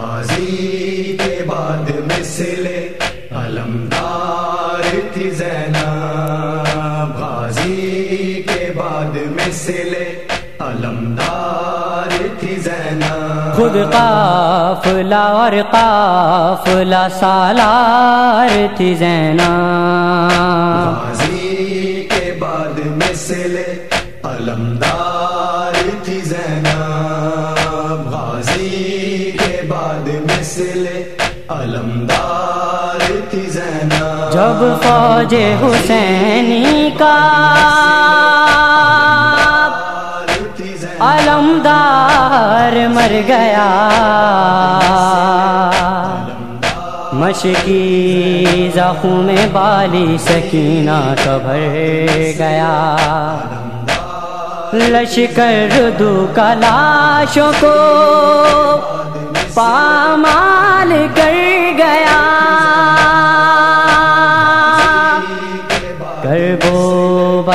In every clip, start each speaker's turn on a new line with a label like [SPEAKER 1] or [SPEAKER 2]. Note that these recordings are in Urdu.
[SPEAKER 1] غازی کے بعد مثل علمدار تھی زینب۔ غازی کے بعد مثل علمدار تھی زینب۔
[SPEAKER 2] خود قافلہ اور قافلہ سالار تھی زینب۔
[SPEAKER 1] غازی کے بعد مثل علمدار
[SPEAKER 2] جب فوج حسینی کا علمدار مر گیا۔ مشکی زخم میں بالی سکینہ کبھر گیا۔ لشکر دو کلاشوں کو پامال کر گیا۔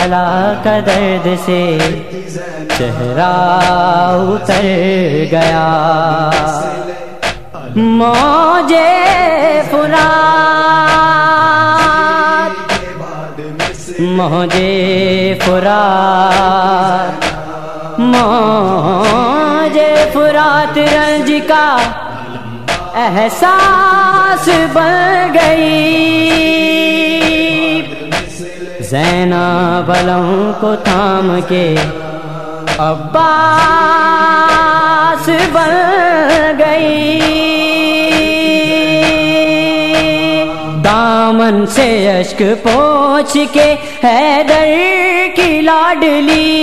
[SPEAKER 2] کربو کا درد سے چہرہ اتر گیا۔ موجے فرات موجے فرات موجے فرات رنج کا احساس بن گئی۔ زینا بلوں کو تھام کے عباس بن گئی۔ دامن سے اشک پوچھ کے حیدر کی لاڈلی۔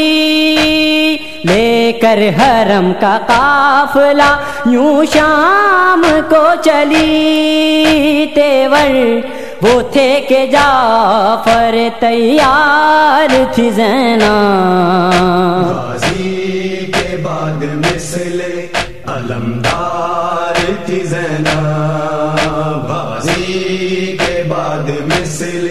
[SPEAKER 2] لے کر حرم کا قافلہ یوں شام کو چلی۔ تیور وہ تھے کہ جعفر تیار تھی زینا
[SPEAKER 1] غازی کے بعد مثل علمدار تھی زینا غازی کے بعد مثل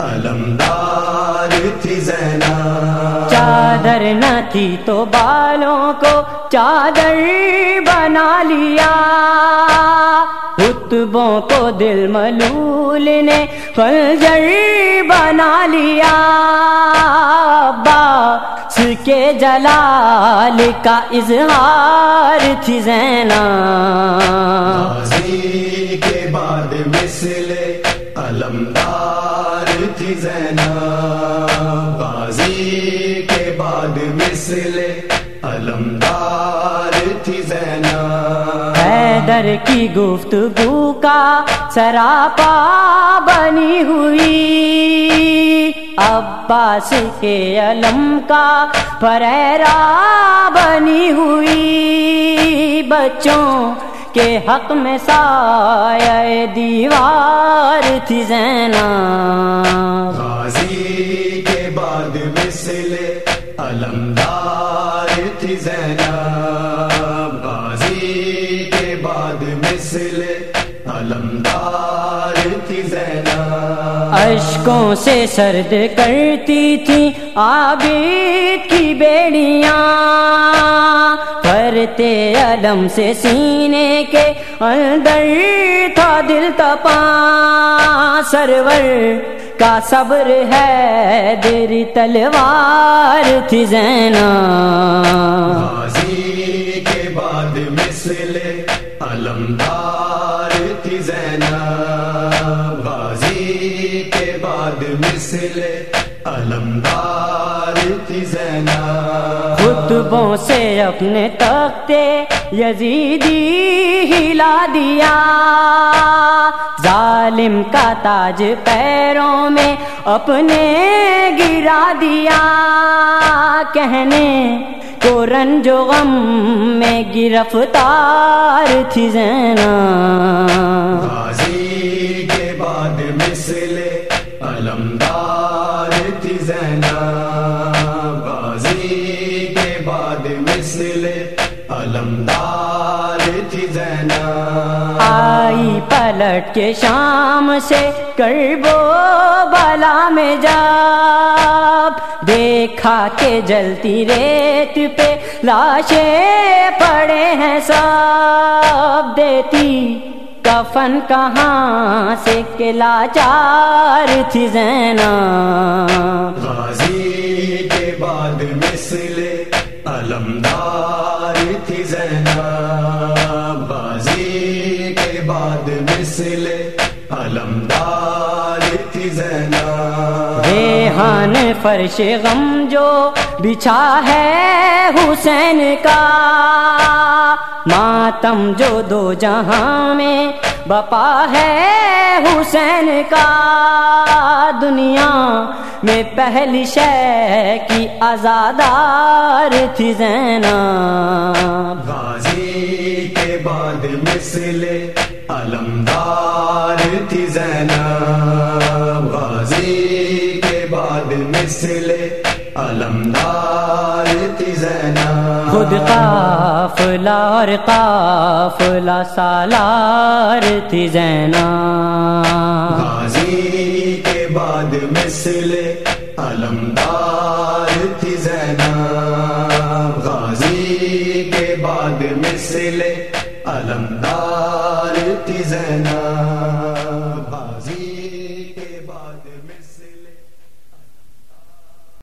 [SPEAKER 1] علمدار تھی زینا
[SPEAKER 2] چادر نہ تھی تو بالوں کو چادر بنا لیا خطبوں کو دل ملول نے فلجر بنا لیا باس کے جلال کا اظہار تھی زینا
[SPEAKER 1] کے بعد مثل علمدار تھی زینب مثل علمدار تھی زینب
[SPEAKER 2] حیدر کی گفتگو کا سراپا بنی ہوئی۔ عباس کے علم کا پریرا بنی ہوئی۔ بچوں کے حق میں سایہ دیوار تھی زینا۔
[SPEAKER 1] غازی کے بعد مثل علمدار تھی زینب، غازی کے بعد مثل علمدار تھی زینب۔
[SPEAKER 2] اشکوں سے سرد کرتی تھی عابد کی بیڑیاں۔ کرتے علم سے سینے کے اندر تھا دل تپا سرور کا صبر ہے دری تلوار تھی زینا
[SPEAKER 1] غازی کے بعد مثل علمدار تھی زینب غازی کے بعد مثل علمدار تھی زینب
[SPEAKER 2] خطبوں سے اپنے تختے یزیدی ہلا دیا۔ ظالم کا تاج پیروں میں اپنے گرا دیا۔ کہنے کو رنج و غم میں گرفتار تھی زینا۔
[SPEAKER 1] غازی کے بعد مثل علمدار تھی زینب
[SPEAKER 2] پلٹ کے شام سے کربو بالا میں جا دیکھا کہ جلتی ریت پہ لاشیں پڑے ہیں سب دیتی کفن کہاں سے کلا چار تھی زینا
[SPEAKER 1] غازی کے بعد مثل علمدار تھی زینب۔
[SPEAKER 2] ریحان فرش غم جو بچھا ہے حسین کا۔ ماتم جو دو جہاں میں بپا ہے حسین کا۔ دنیا میں پہلی شے کی آزادار تھی زینب
[SPEAKER 1] غازی کے بعد مثل علمدار تھی زینب مثل علمدار تھی زینب
[SPEAKER 2] خود قافلہ اور قافلہ سالار تھی زینب
[SPEAKER 1] غازی کے بعد مثل علمدار تھی زینب غازی کے بعد مثل علمدار تھی زینب